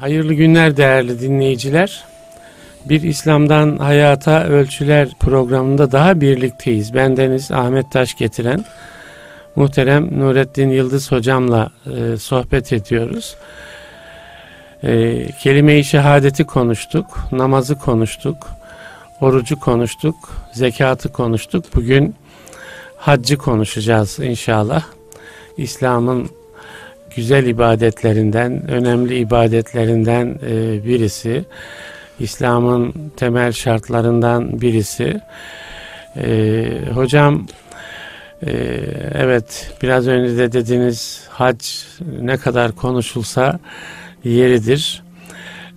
Hayırlı günler değerli dinleyiciler. Bir İslam'dan Hayata Ölçüler programında daha birlikteyiz. Bendeniz Ahmet Taş getiren muhterem Nurettin Yıldız hocamla e, sohbet ediyoruz. E, kelime-i şehadeti konuştuk, namazı konuştuk, orucu konuştuk, zekatı konuştuk. Bugün haccı konuşacağız inşallah. İslam'ın güzel ibadetlerinden, önemli ibadetlerinden e, birisi. İslam'ın temel şartlarından birisi. E, hocam e, evet biraz önce de dediniz hac ne kadar konuşulsa yeridir.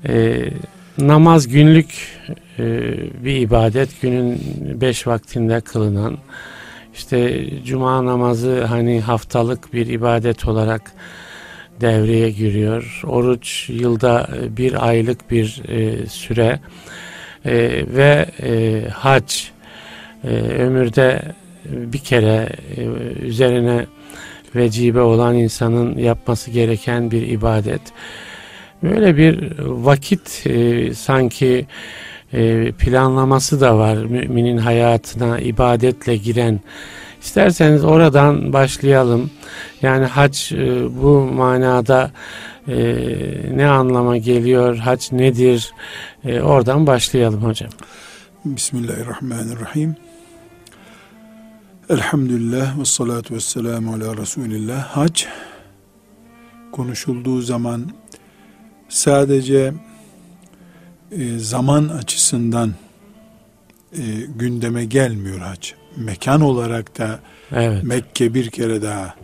E, namaz günlük e, bir ibadet. Günün beş vaktinde kılınan işte cuma namazı hani haftalık bir ibadet olarak devreye giriyor. Oruç yılda bir aylık bir e, süre e, ve e, hac e, ömürde bir kere e, üzerine vecibe olan insanın yapması gereken bir ibadet. Böyle bir vakit e, sanki e, planlaması da var müminin hayatına ibadetle giren. İsterseniz oradan başlayalım. Yani hac e, bu manada e, ne anlama geliyor? Hac nedir? Oradan başlayalım hocam. Bismillahirrahmanirrahim. Elhamdülillah ve salatu ve selamu ala Resulillah. Hac konuşulduğu zaman sadece e, zaman açısından e, gündeme gelmiyor hac. Mekan olarak da evet. Mekke bir kere daha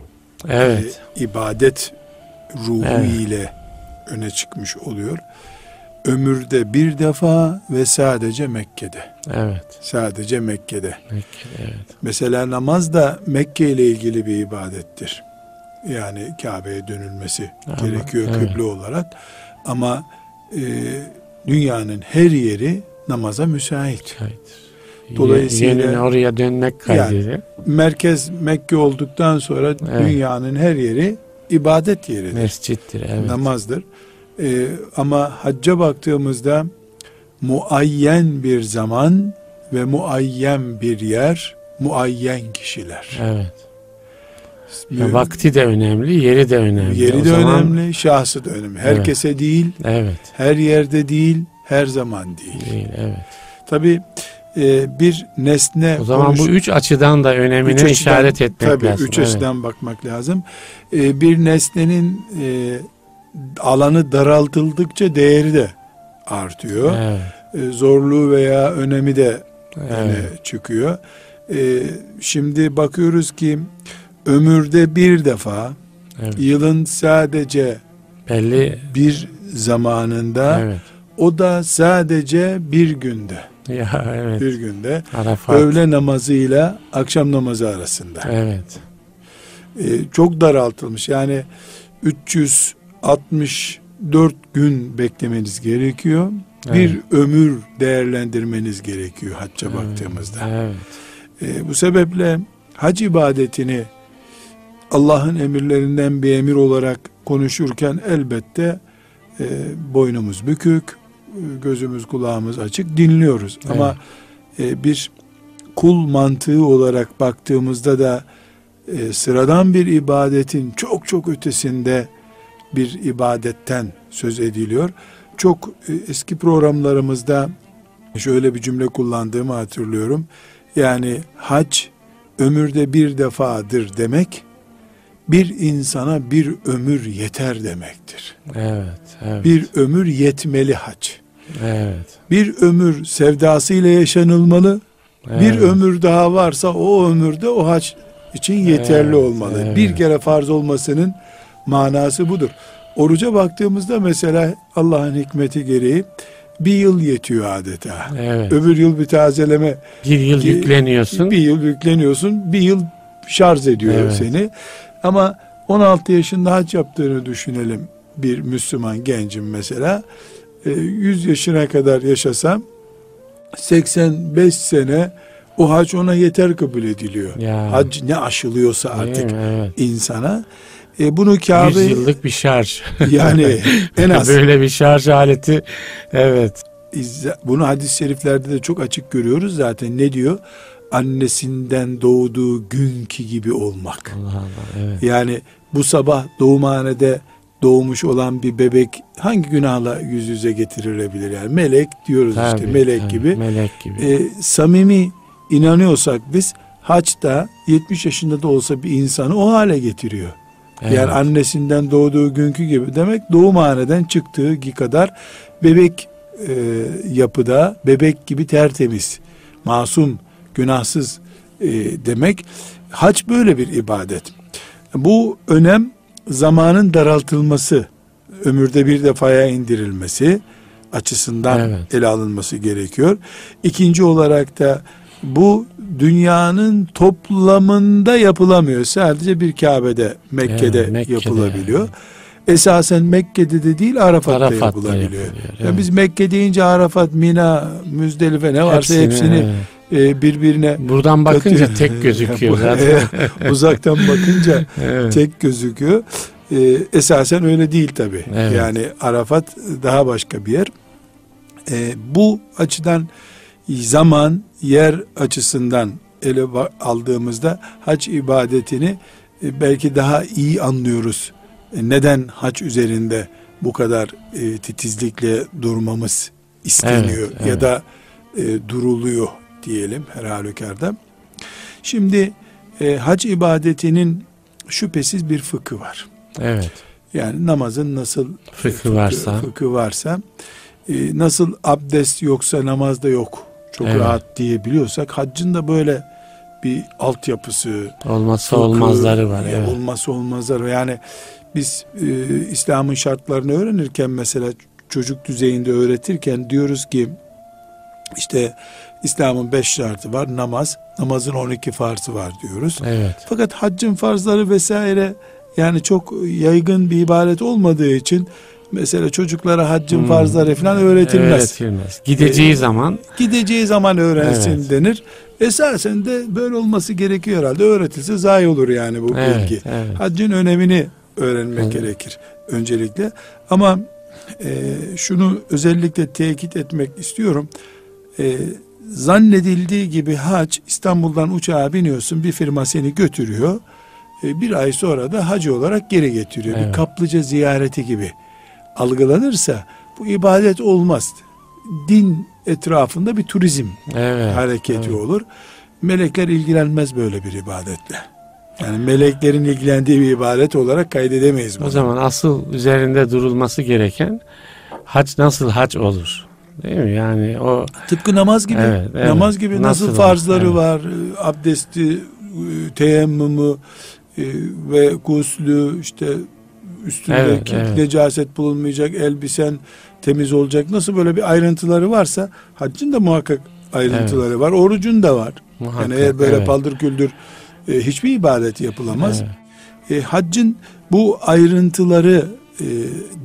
evet. e, ibadet ruhu evet. ile öne çıkmış oluyor. Ömürde bir defa ve sadece Mekke'de. Evet. Sadece Mekke'de. Mekke'de evet. Mesela namaz da Mekke ile ilgili bir ibadettir. Yani Kabe'ye dönülmesi Ama, gerekiyor evet. kıble olarak. Ama e, dünyanın her yeri namaza müsait. Dolayısıyla Yenine oraya dönmek kaydıyla. Yani, merkez Mekke olduktan sonra evet. dünyanın her yeri ibadet yeridir. Mescittir. Evet. Namazdır. Ee, ama hacca baktığımızda muayyen bir zaman ve muayyen bir yer, muayyen kişiler. Evet. Ya vakti de önemli, yeri de önemli. Yeri o de zaman... önemli, şahsı da önemli. Herkese evet. değil, evet. her yerde değil, her zaman değil. Değil, evet. Tabi e, bir nesne... O zaman konuş... bu üç açıdan da önemine üç işaret açıdan, etmek tabii, lazım. Üç evet. açıdan bakmak lazım. E, bir nesnenin e, alanı daraltıldıkça değeri de artıyor. Evet. E, zorluğu veya önemi de evet. çıkıyor. E, şimdi bakıyoruz ki ömürde bir defa evet. yılın sadece belli bir zamanında evet. o da sadece bir günde. Ya evet. Bir günde Arafat. öğle namazıyla akşam namazı arasında. Evet. Ee, çok daraltılmış. Yani 364 gün beklemeniz gerekiyor. Evet. Bir ömür değerlendirmeniz gerekiyor hacca evet. baktığımızda. Evet. Ee, bu sebeple hac ibadetini Allah'ın emirlerinden bir emir olarak konuşurken elbette e, boynumuz bükük, gözümüz kulağımız açık dinliyoruz. Evet. Ama e, bir kul mantığı olarak baktığımızda da e, sıradan bir ibadetin çok çok ötesinde bir ibadetten söz ediliyor. Çok e, eski programlarımızda şöyle bir cümle kullandığımı hatırlıyorum. Yani hac ömürde bir defadır demek bir insana bir ömür yeter demektir. Evet, evet. Bir ömür yetmeli hac. Evet. Bir ömür sevdasıyla yaşanılmalı. Evet. Bir ömür daha varsa o ömürde o hac için yeterli evet, olmalı. Evet. Bir kere farz olmasının manası budur. Oruca baktığımızda mesela Allah'ın hikmeti gereği bir yıl yetiyor adeta. Evet. Öbür yıl bir tazeleme. Bir yıl yükleniyorsun. Bir yıl yükleniyorsun. Bir yıl şarj ediyor evet. seni. Ama 16 yaşında hac yaptığını düşünelim bir Müslüman gencim mesela. 100 e, yaşına kadar yaşasam 85 sene o hac ona yeter kabul ediliyor. Ya. Hac ne aşılıyorsa artık evet. insana. E, bunu Kabe... 100 yıllık bir şarj. Yani en az. Böyle bir şarj aleti. Evet. Bunu hadis-i şeriflerde de çok açık görüyoruz zaten. Ne diyor? Annesinden doğduğu günkü gibi olmak. Allah Allah, evet. Yani bu sabah doğumhanede doğmuş olan bir bebek hangi günahla yüz yüze getirilebilir yani melek diyoruz tabii, işte melek tabii, gibi. Melek gibi. Ee, samimi inanıyorsak biz haçta 70 yaşında da olsa bir insanı o hale getiriyor. Evet. Yani annesinden doğduğu günkü gibi demek doğumhaneden çıktığı kadar bebek e, yapıda bebek gibi tertemiz, masum, günahsız e, demek. Hac böyle bir ibadet. Bu önem zamanın daraltılması, ömürde bir defaya indirilmesi açısından evet. ele alınması gerekiyor. İkinci olarak da bu dünyanın toplamında yapılamıyor. Sadece bir Kabe'de, Mekke'de, evet, Mekke'de yapılabiliyor. Yani. Esasen Mekke'de de değil Arafat'ta, Arafat'ta yapılabiliyor. Evet. Yani biz Mekke deyince Arafat, Mina, Müzdelife ne varsa hepsini, hepsini evet. E, birbirine buradan bakınca katıyor. tek gözüküyor zaten. Uzaktan bakınca evet. tek gözüküyor. E, esasen öyle değil tabi. Evet. Yani Arafat daha başka bir yer. E, bu açıdan zaman, yer açısından ele aldığımızda hac ibadetini e, belki daha iyi anlıyoruz. E, neden hac üzerinde bu kadar e, titizlikle durmamız isteniyor evet, evet. ya da e, duruluyor diyelim her halükarda. Şimdi e, hac ibadetinin şüphesiz bir fıkı var. Evet. Yani namazın nasıl fıkı, fıkı varsa, fıkı varsa e, nasıl abdest yoksa namazda yok çok evet. rahat diyebiliyorsak haccın da böyle bir altyapısı olmazsa fıkı, olmazları var. Evet. Olmazsa olmazları yani biz e, İslam'ın şartlarını öğrenirken mesela çocuk düzeyinde öğretirken diyoruz ki işte İslam'ın beş şartı var namaz namazın on iki farzı var diyoruz. Evet. Fakat haccın farzları vesaire yani çok yaygın bir ibaret olmadığı için mesela çocuklara haccın hmm. farzları falan öğretilmez. Öğretilmez. Gideceği ee, zaman gideceği zaman öğrensin evet. denir. Esasen de böyle olması gerekiyor herhalde. Öğretilse zayi olur yani bu evet, bilgi. Evet. Haccın önemini öğrenmek evet. gerekir öncelikle. Ama e, şunu özellikle tekit etmek istiyorum. E, zannedildiği gibi hac İstanbul'dan uçağa biniyorsun bir firma seni götürüyor. E, bir ay sonra da hacı olarak geri getiriyor. Evet. Bir kaplıca ziyareti gibi algılanırsa bu ibadet olmaz. Din etrafında bir turizm evet, hareketi evet. olur. Melekler ilgilenmez böyle bir ibadetle. Yani meleklerin ilgilendiği bir ibadet olarak kaydedemeyiz bunu. O zaman asıl üzerinde durulması gereken hac nasıl hac olur? Değil mi? Yani o tıpkı namaz gibi. Evet, evet. Namaz gibi nasıl, nasıl farzları evet. var? Abdesti, teyemmümü ve guslü işte üstünde evet, evet. necaset bulunmayacak, elbisen temiz olacak. Nasıl böyle bir ayrıntıları varsa haccın da muhakkak ayrıntıları evet. var. Orucun da var. Muhakkak, yani eğer böyle evet. paldır küldür e, hiçbir ibadet yapılamaz. Evet. E, haccın bu ayrıntıları e,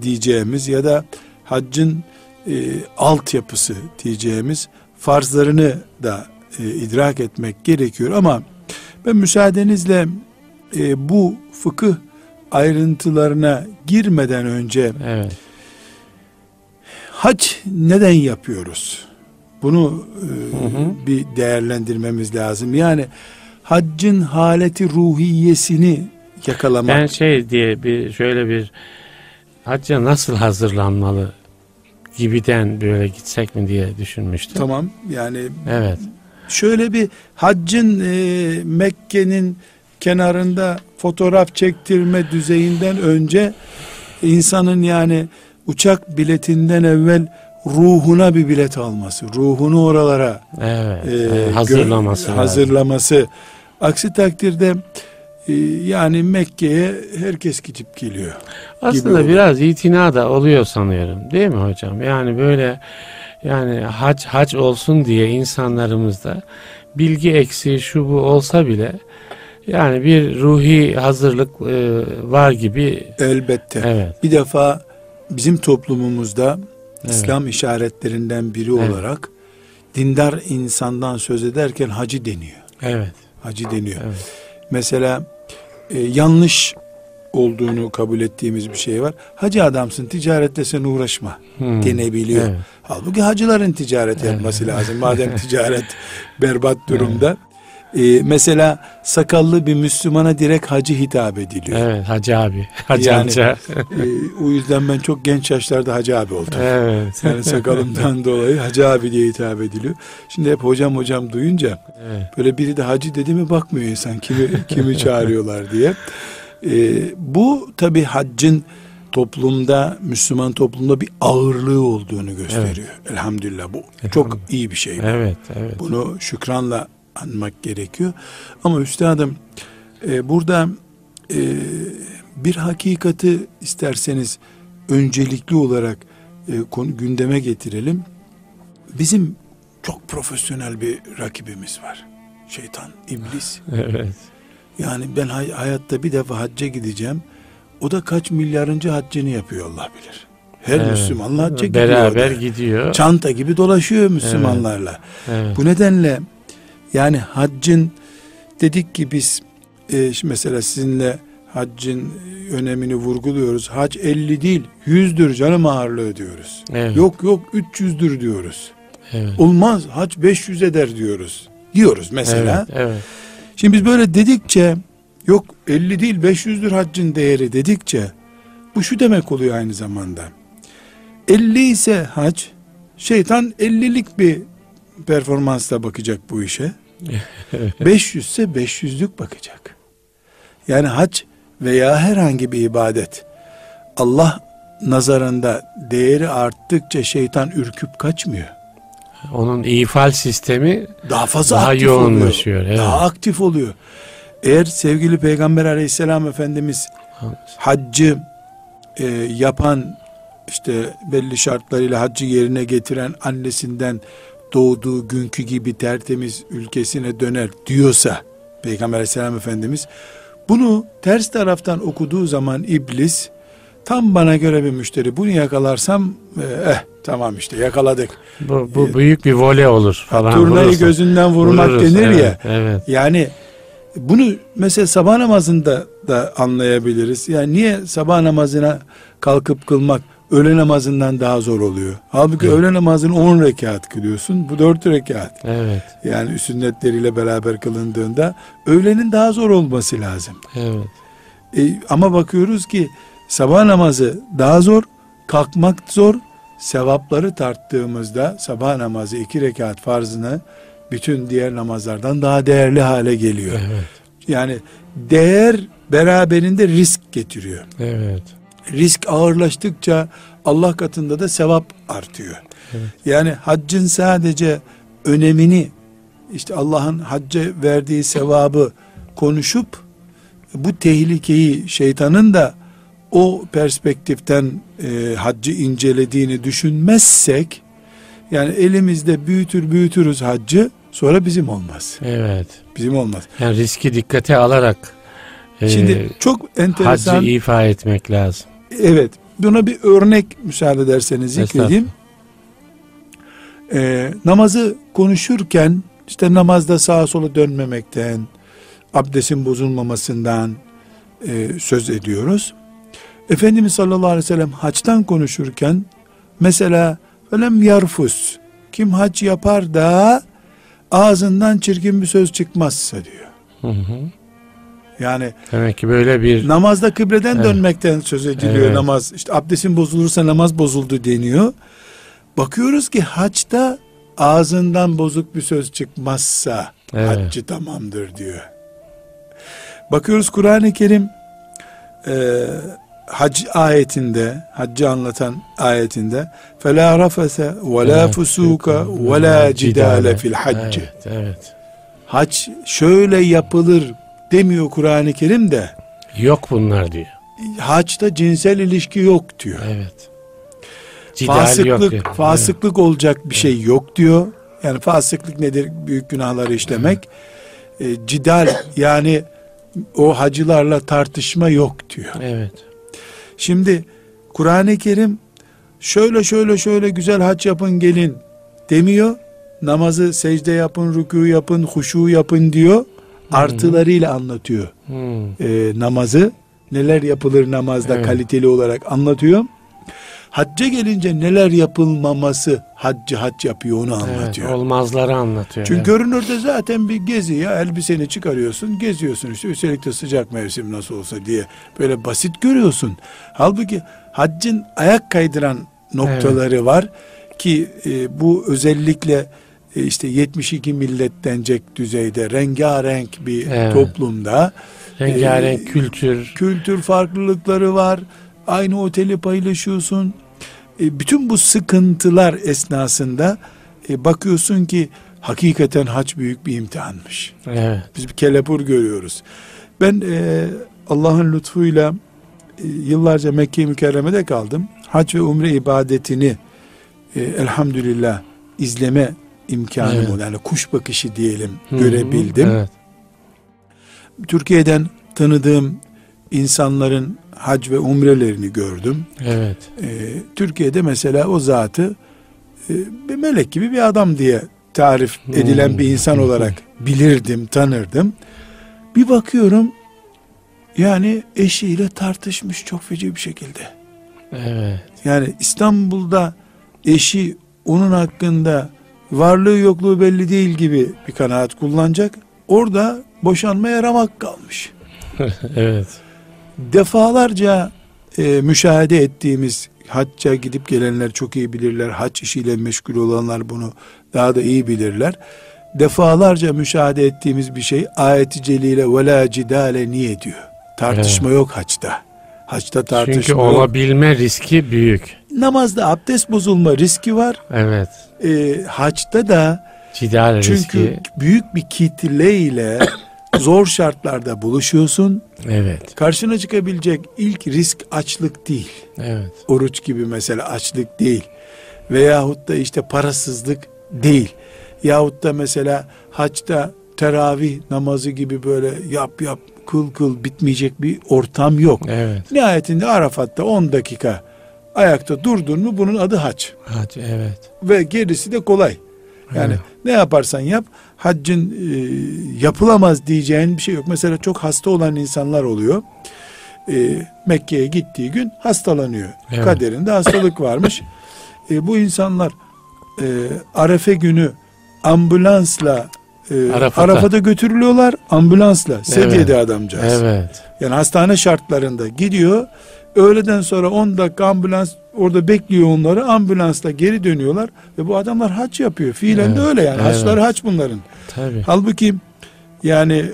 diyeceğimiz ya da haccın e, altyapısı diyeceğimiz farzlarını da e, idrak etmek gerekiyor ama ben müsaadenizle e, bu fıkıh ayrıntılarına girmeden önce evet. hac neden yapıyoruz? Bunu e, hı hı. bir değerlendirmemiz lazım. Yani haccın haleti ruhiyesini yakalamak. Ben şey diye bir şöyle bir hacca nasıl hazırlanmalı gibiden böyle gitsek mi diye düşünmüştüm. Tamam yani evet. şöyle bir haccın e, Mekke'nin kenarında fotoğraf çektirme düzeyinden önce insanın yani uçak biletinden evvel ruhuna bir bilet alması, ruhunu oralara evet, e, hazırlaması, hazırlaması. Aksi takdirde yani Mekke'ye herkes gidip geliyor. Aslında biraz itina da oluyor sanıyorum, değil mi hocam? Yani böyle yani hac hac olsun diye insanlarımızda bilgi eksiği şu bu olsa bile yani bir ruhi hazırlık e, var gibi. Elbette. Evet. Bir defa bizim toplumumuzda evet. İslam işaretlerinden biri evet. olarak dindar insandan söz ederken hacı deniyor. Evet. Hacı deniyor. Evet. Mesela e, yanlış olduğunu kabul ettiğimiz bir şey var. Hacı adamsın ticaretle sen uğraşma hmm. denebiliyor. Evet. Halbuki hacıların ticaret yapması lazım. Madem ticaret berbat durumda. Ee, mesela sakallı bir Müslümana direkt hacı hitap ediliyor. Evet hacı abi. Hacı yani, amca. e, o yüzden ben çok genç yaşlarda hacı abi oldum. Evet. Yani sakalımdan dolayı hacı abi diye hitap ediliyor. Şimdi hep hocam hocam duyunca evet. böyle biri de hacı dedi mi bakmıyor insan kimi kimi çağırıyorlar diye. E, bu tabi haccın toplumda Müslüman toplumda bir ağırlığı olduğunu gösteriyor. Evet. Elhamdülillah bu Elhamdülillah. çok iyi bir şey. Bu. Evet, evet. Bunu şükranla anmak gerekiyor. Ama üstadım e, burada e, bir hakikati isterseniz öncelikli olarak e, konu gündeme getirelim. Bizim çok profesyonel bir rakibimiz var. Şeytan, iblis. Evet. Yani ben hay- hayatta bir defa hacca gideceğim. O da kaç milyarıncı haccını yapıyor Allah bilir. Her evet. Müslümanla hacca gidiyor. Beraber gidiyor. Çanta gibi dolaşıyor Müslümanlarla. Evet. Evet. Bu nedenle yani haccın dedik ki biz e, mesela sizinle haccın önemini vurguluyoruz. Hac 50 değil 100'dür canım ağırlığı diyoruz. Evet. Yok yok 300'dür diyoruz. Evet. Olmaz hac 500 eder diyoruz. Diyoruz mesela. Evet, evet. Şimdi biz böyle dedikçe yok 50 değil 500'dür haccın değeri dedikçe bu şu demek oluyor aynı zamanda. 50 ise hac şeytan 50'lik bir performansla bakacak bu işe. 500 ise 500'lük bakacak. Yani hac veya herhangi bir ibadet Allah nazarında değeri arttıkça şeytan ürküp kaçmıyor. Onun ifal sistemi daha fazla daha aktif yoğunlaşıyor. Oluyor, evet. Daha aktif oluyor. Eğer sevgili Peygamber Aleyhisselam Efendimiz haccı e, yapan işte belli şartlarıyla haccı yerine getiren annesinden doğduğu günkü gibi tertemiz ülkesine döner diyorsa Peygamber aleyhisselam efendimiz bunu ters taraftan okuduğu zaman iblis tam bana göre bir müşteri bunu yakalarsam eh, eh tamam işte yakaladık. Bu, bu büyük bir voley olur falan. Turnayı vurursa. gözünden vurmak Vururuz, denir evet, ya. Evet. Yani bunu mesela sabah namazında da anlayabiliriz. Yani niye sabah namazına kalkıp kılmak öğle namazından daha zor oluyor. Halbuki evet. öğle namazını 10 rekat kılıyorsun. Bu 4 rekat. Evet. Yani sünnetleriyle beraber kılındığında öğlenin daha zor olması lazım. Evet. E, ama bakıyoruz ki sabah namazı daha zor, kalkmak zor. Sevapları tarttığımızda sabah namazı iki rekat farzını bütün diğer namazlardan daha değerli hale geliyor. Evet. Yani değer beraberinde risk getiriyor. Evet risk ağırlaştıkça Allah katında da sevap artıyor. Evet. Yani haccın sadece önemini işte Allah'ın hacca verdiği sevabı konuşup bu tehlikeyi şeytanın da o perspektiften e, haccı incelediğini düşünmezsek yani elimizde büyütür büyütürüz haccı sonra bizim olmaz. Evet. Bizim olmaz. Yani riski dikkate alarak Şimdi e, çok enteresan haccı ifa etmek lazım. Evet. Buna bir örnek müsaade ederseniz zikredeyim. Ee, namazı konuşurken işte namazda sağa sola dönmemekten, abdestin bozulmamasından e, söz ediyoruz. Efendimiz sallallahu aleyhi ve sellem haçtan konuşurken mesela velem yarfus kim hac yapar da ağzından çirkin bir söz çıkmazsa diyor. Hı hı. Yani demek ki böyle bir namazda kıbleden evet. dönmekten söz ediliyor evet. namaz. İşte abdestin bozulursa namaz bozuldu deniyor. Bakıyoruz ki haçta ağzından bozuk bir söz çıkmazsa evet. haccı tamamdır diyor. Bakıyoruz Kur'an-ı Kerim e, hac ayetinde, haccı anlatan ayetinde فَلَا رَفَسَ وَلَا فُسُوكَ وَلَا جِدَالَ fil الْحَجِّ evet, evet. Hac şöyle yapılır demiyor Kur'an-ı Kerim de. Yok bunlar diyor. Haçta cinsel ilişki yok diyor. Evet. Cidal fasıklık yok fasıklık evet. olacak bir şey yok diyor. Yani fasıklık nedir? Büyük günahları işlemek. Evet. E, cidal yani o hacılarla tartışma yok diyor. Evet. Şimdi Kur'an-ı Kerim şöyle şöyle şöyle güzel hac yapın gelin demiyor. Namazı secde yapın, rükû yapın, huşu yapın diyor artılarıyla anlatıyor hmm. e, namazı neler yapılır namazda Evet. kaliteli olarak anlatıyor. Hacca gelince neler yapılmaması haccı hac yapıyor onu Evet, anlatıyor. olmazları anlatıyor. Çünkü evet. görünürde zaten bir gezi ya elbiseni çıkarıyorsun geziyorsun işte üstelik de sıcak mevsim nasıl olsa diye böyle basit görüyorsun. Halbuki haccın ayak kaydıran noktaları var ki e, bu özellikle işte 72 millet denecek düzeyde rengarenk bir Evet. toplumda rengarenk e, kültür. kültür farklılıkları var. Aynı oteli paylaşıyorsun. E, bütün bu sıkıntılar esnasında e, bakıyorsun ki hakikaten hac büyük bir imtihanmış. Evet. Biz bir kelepur görüyoruz. Ben e, Allah'ın lütfuyla e, yıllarca Mekke-i Mükerreme'de kaldım. Hac ve umre ibadetini e, elhamdülillah izleme imkanım Evet. oldu. Yani kuş bakışı diyelim Hı hı, görebildim. Evet. Türkiye'den tanıdığım insanların hac ve umrelerini gördüm. Evet. Ee, Türkiye'de mesela o zatı e, bir melek gibi bir adam diye tarif edilen bir insan olarak bilirdim, tanırdım. Bir bakıyorum yani eşiyle tartışmış çok feci bir şekilde. Evet. Yani İstanbul'da eşi onun hakkında varlığı yokluğu belli değil gibi bir kanaat kullanacak. Orada boşanmaya ramak kalmış. evet. defalarca e, müşahede ettiğimiz hacca gidip gelenler çok iyi bilirler. Hac işiyle meşgul olanlar bunu daha da iyi bilirler. Defalarca müşahede ettiğimiz bir şey ayeti celile ve la cidale niye diyor. Tartışma yok haçta. Haçta tartışma Çünkü yok. olabilme riski büyük. Namazda abdest bozulma riski var. Evet. E, haçta da Cidal çünkü riski. büyük bir kitle ile zor şartlarda buluşuyorsun. Evet. Karşına çıkabilecek ilk risk açlık değil. Evet. Oruç gibi mesela açlık değil. Veyahut da işte parasızlık değil. Yahut da mesela haçta teravih namazı gibi böyle yap yap kıl kıl bitmeyecek bir ortam yok. Evet. Nihayetinde Arafat'ta 10 dakika ayakta durdun mu bunun adı hac. Hadi evet. Ve gerisi de kolay. Yani Evet. ne yaparsan yap haccın e, yapılamaz diyeceğin bir şey yok. Mesela çok hasta olan insanlar oluyor. E, Mekke'ye gittiği gün hastalanıyor. Evet. Kaderinde hastalık varmış. E, bu insanlar e, Arefe günü ambulansla e, Arafat'a. Arafat'a götürülüyorlar ambulansla. Sedyede adamcağız. Evet. Yani hastane şartlarında gidiyor. Öğleden sonra 10 dakika ambulans orada bekliyor onları. Ambulansla geri dönüyorlar ve bu adamlar haç yapıyor. Fiilen de Evet, öyle yani. evet. Haçları haç bunların. Tabii. Halbuki yani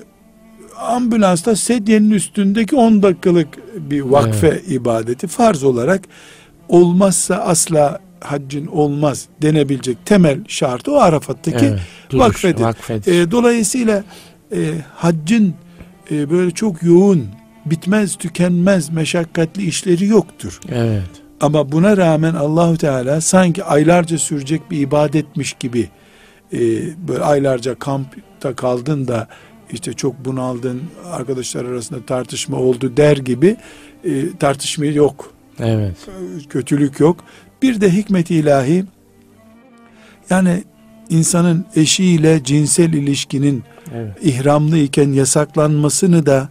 ambulansta sedyenin üstündeki 10 dakikalık bir vakfe ibadeti farz olarak olmazsa asla haccın olmaz denebilecek temel şartı o Arafat'taki Evet. Duruş, vakfedir. vakfedir. E, dolayısıyla e, haccın e, böyle çok yoğun, bitmez tükenmez meşakkatli işleri yoktur. evet. Ama buna rağmen Allahu Teala sanki aylarca sürecek bir ibadetmiş gibi e, böyle aylarca kampta kaldın da işte çok bunaldın, arkadaşlar arasında tartışma oldu der gibi e, tartışma yok Evet. kötülük yok. Bir de hikmet ilahi yani insanın eşiyle cinsel ilişkinin Evet. ihramlı iken yasaklanmasını da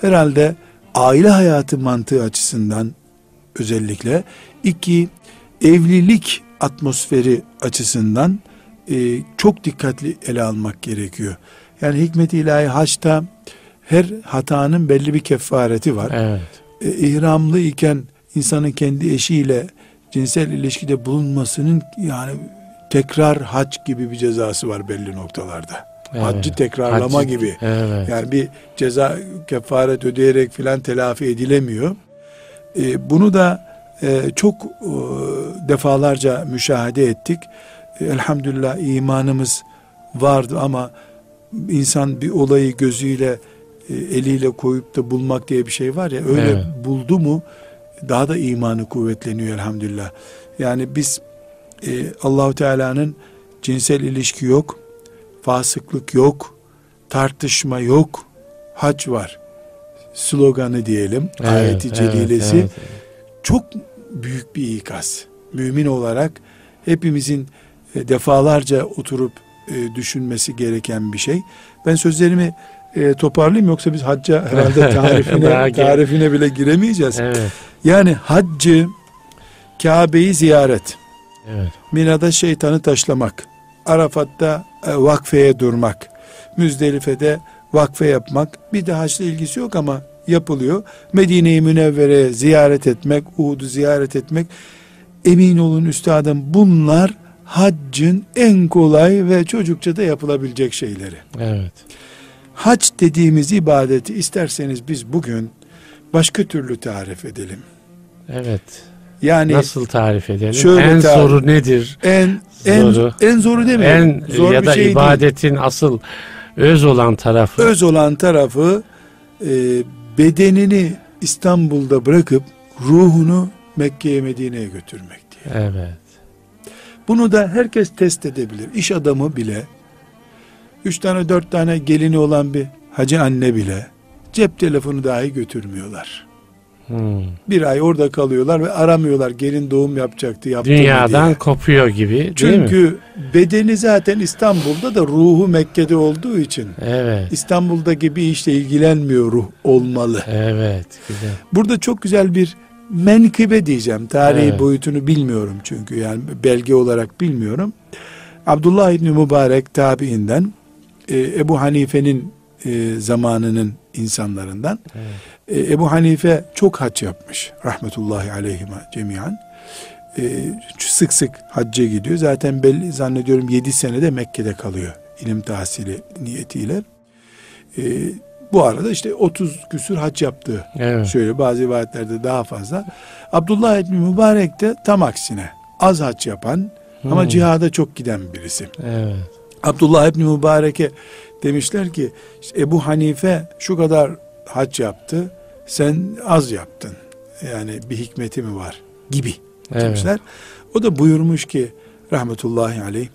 herhalde aile hayatı mantığı açısından özellikle iki evlilik atmosferi açısından e, çok dikkatli ele almak gerekiyor. Yani hikmet ilahi haçta her hatanın belli bir kefareti var Evet. e, ihramlı iken insanın kendi eşiyle cinsel ilişkide bulunmasının yani tekrar hac gibi bir cezası var belli noktalarda. Evet. Haccı tekrarlama Haccı- gibi. Evet. Yani bir ceza kefaret ödeyerek filan telafi edilemiyor. E, bunu da e, çok e, defalarca müşahede ettik. E, elhamdülillah imanımız vardı ama insan bir olayı gözüyle e, eliyle koyup da bulmak diye bir şey var ya öyle Evet. buldu mu daha da imanı kuvvetleniyor elhamdülillah. Yani biz e, Allahu Teala'nın cinsel ilişki yok, fasıklık yok, tartışma yok, hac var. Sloganı diyelim, Evet, ayeti celilesi evet. çok büyük bir ikaz. Mümin olarak hepimizin e, defalarca oturup e, düşünmesi gereken bir şey. Ben sözlerimi e, toparlayayım yoksa biz hacca herhalde tarifine, tarifine bile giremeyeceğiz. Evet. Yani haccı Kabe'yi ziyaret. Evet. Mina'da şeytanı taşlamak. Arafat'ta vakfeye durmak. Müzdelife'de vakfe yapmak. Bir de haçla ilgisi yok ama yapılıyor. Medine-i Münevvere'ye ziyaret etmek, Uhud'u ziyaret etmek. Emin olun üstadım bunlar haccın en kolay ve çocukça da yapılabilecek şeyleri. Evet. Hac dediğimiz ibadeti isterseniz biz bugün başka türlü tarif edelim. Evet. Yani nasıl tarif edelim? Şöyle en tarif, zoru nedir? En zoru. en en zoru demeyelim. En Zor ya da şey ibadetin değil. asıl öz olan tarafı. Öz olan tarafı e, bedenini İstanbul'da bırakıp ruhunu Mekke'ye Medine'ye götürmek diye. Evet. Bunu da herkes test edebilir. İş adamı bile, üç tane dört tane gelini olan bir hacı anne bile cep telefonu dahi götürmüyorlar. Hmm. Bir ay orada kalıyorlar ve aramıyorlar gelin doğum yapacaktı yaptı Dünyadan diye. kopuyor gibi Çünkü bedeni zaten İstanbul'da da ruhu Mekke'de olduğu için evet. İstanbul'daki bir işle ilgilenmiyor ruh olmalı. Evet. Güzel. Burada çok güzel bir menkıbe diyeceğim. Tarihi evet. boyutunu bilmiyorum çünkü yani belge olarak bilmiyorum. Abdullah İbni Mübarek tabiinden e, Ebu Hanife'nin e, zamanının insanlarından. Evet. E, Ebu Hanife çok hac yapmış. Rahmetullahi aleyhime cemiyan. E, sık sık hacca gidiyor. Zaten belli zannediyorum 7 senede Mekke'de kalıyor. ilim tahsili niyetiyle. E, bu arada işte 30 küsür hac yaptığı evet. söylüyor. Bazı rivayetlerde daha fazla. Abdullah İbni Mübarek de tam aksine az hac yapan hmm. ama cihada çok giden birisi. Evet. Abdullah İbni Mübarek'e demişler ki işte Ebu Hanife şu kadar hac yaptı sen az yaptın. Yani bir hikmeti mi var gibi evet. demişler. O da buyurmuş ki rahmetullahi aleyh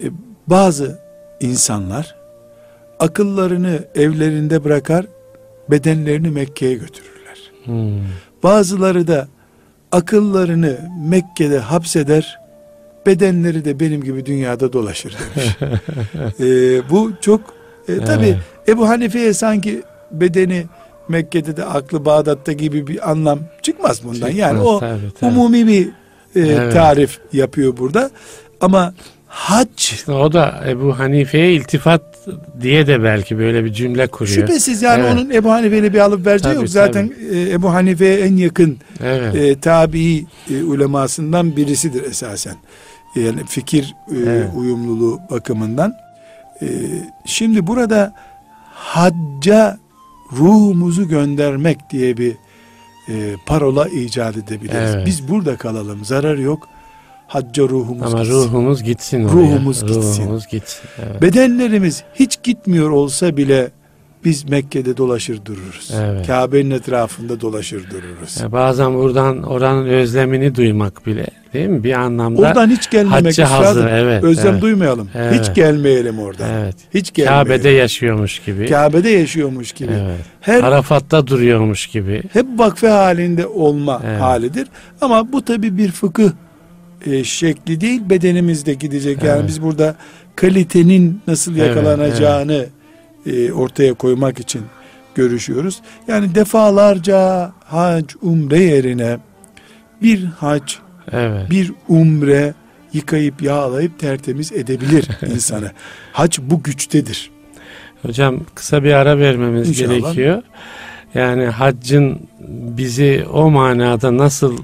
e, bazı insanlar akıllarını evlerinde bırakar, bedenlerini Mekke'ye götürürler. Hmm. Bazıları da akıllarını Mekke'de hapseder, bedenleri de benim gibi dünyada dolaşır demiş. ee, bu çok e, tabi. Ebu Hanife'ye sanki bedeni Mekke'de de aklı Bağdat'ta gibi bir anlam çıkmaz bundan. Çıkmaz, yani o tabii, tabii. umumi bir e, evet. tarif yapıyor burada. Ama hac. İşte o da Ebu Hanife'ye iltifat diye de belki böyle bir cümle kuruyor. Şüphesiz yani evet. onun Ebu Hanife ile bir alıp vereceği yok. Zaten tabii. E, Ebu Hanife'ye en yakın evet. e, tabi e, ulemasından birisidir esasen. Yani fikir e, evet. uyumluluğu bakımından. E, şimdi burada hacca ruhumuzu göndermek diye bir e, parola icat edebiliriz. Evet. Biz burada kalalım. Zarar yok hacca ruhumuz Ama gitsin. ruhumuz gitsin oraya. Ruhumuz gitsin. Ruhumuz gitsin. Evet. Bedenlerimiz hiç gitmiyor olsa bile biz Mekke'de dolaşır dururuz. Evet. Kabe'nin etrafında dolaşır dururuz. Ya bazen buradan oranın özlemini duymak bile değil mi? Bir anlamda Oradan hiç gelmemek hazır, evet, Özlem evet. duymayalım. Evet. Hiç gelmeyelim oradan. Evet. Hiç gelmeyelim. Kabe'de yaşıyormuş gibi. Kabe'de yaşıyormuş gibi. Evet. Her Arafat'ta duruyormuş gibi. Hep vakfe halinde olma evet. halidir. Ama bu tabi bir fıkıh e, şekli değil bedenimizde gidecek. Evet. Yani biz burada kalitenin nasıl yakalanacağını evet, evet. E, ortaya koymak için görüşüyoruz. Yani defalarca hac umre yerine bir hac evet. bir umre yıkayıp yağlayıp tertemiz edebilir insanı. Hac bu güçtedir. Hocam kısa bir ara vermemiz İnşallah. gerekiyor. Yani haccın bizi o manada nasıl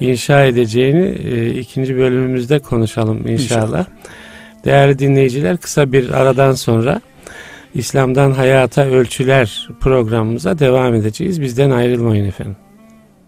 inşa edeceğini e, ikinci bölümümüzde konuşalım inşallah. inşallah. Değerli dinleyiciler kısa bir aradan sonra İslam'dan Hayata Ölçüler programımıza devam edeceğiz. Bizden ayrılmayın efendim.